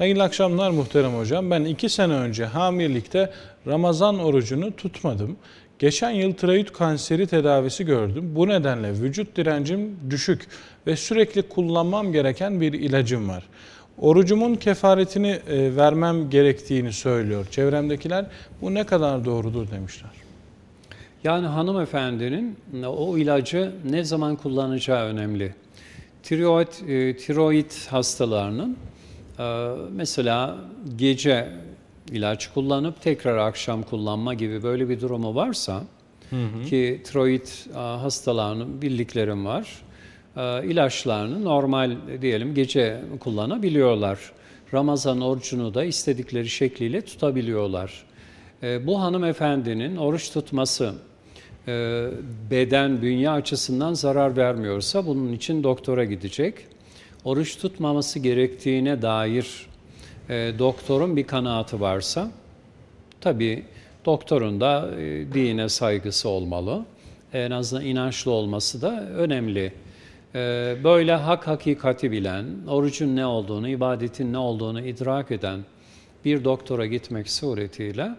Hayırlı akşamlar muhterem hocam. Ben iki sene önce hamilelikte Ramazan orucunu tutmadım. Geçen yıl tiroid kanseri tedavisi gördüm. Bu nedenle vücut direncim düşük ve sürekli kullanmam gereken bir ilacım var. Orucumun kefaretini e, vermem gerektiğini söylüyor çevremdekiler. Bu ne kadar doğrudur demişler. Yani hanımefendinin o ilacı ne zaman kullanacağı önemli. Tiroid, e, tiroid hastalarının e, mesela gece ilaç kullanıp tekrar akşam kullanma gibi böyle bir durumu varsa hı hı. ki tiroid e, hastalarının bildiklerim var. E, ilaçlarını normal diyelim gece kullanabiliyorlar. Ramazan orucunu da istedikleri şekliyle tutabiliyorlar. E, bu hanımefendinin oruç tutması beden, bünye açısından zarar vermiyorsa bunun için doktora gidecek. Oruç tutmaması gerektiğine dair e, doktorun bir kanaatı varsa tabii doktorun da e, dine saygısı olmalı. En azından inançlı olması da önemli. Böyle hak hakikati bilen, orucun ne olduğunu, ibadetin ne olduğunu idrak eden bir doktora gitmek suretiyle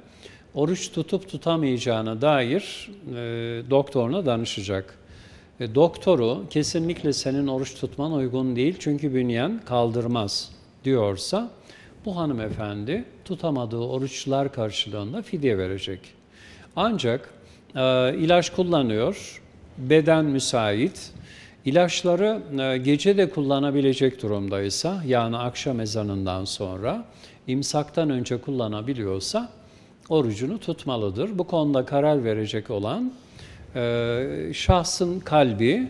oruç tutup tutamayacağına dair e, doktoruna danışacak. Doktoru kesinlikle senin oruç tutman uygun değil çünkü bünyen kaldırmaz diyorsa bu hanımefendi tutamadığı oruçlar karşılığında fidye verecek. Ancak e, ilaç kullanıyor, beden müsait, ilaçları e, gece de kullanabilecek durumdaysa yani akşam ezanından sonra imsaktan önce kullanabiliyorsa orucunu tutmalıdır. Bu konuda karar verecek olan şahsın kalbi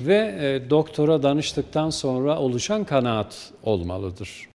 ve e, doktora danıştıktan sonra oluşan kanaat olmalıdır.